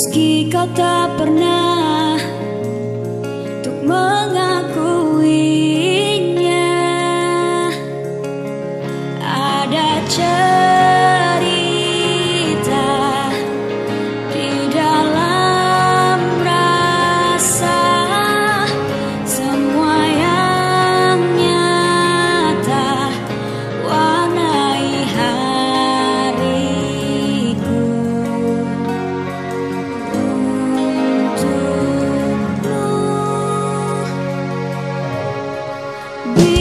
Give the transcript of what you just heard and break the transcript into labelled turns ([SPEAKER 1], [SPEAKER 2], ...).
[SPEAKER 1] Meski kau tak pernah be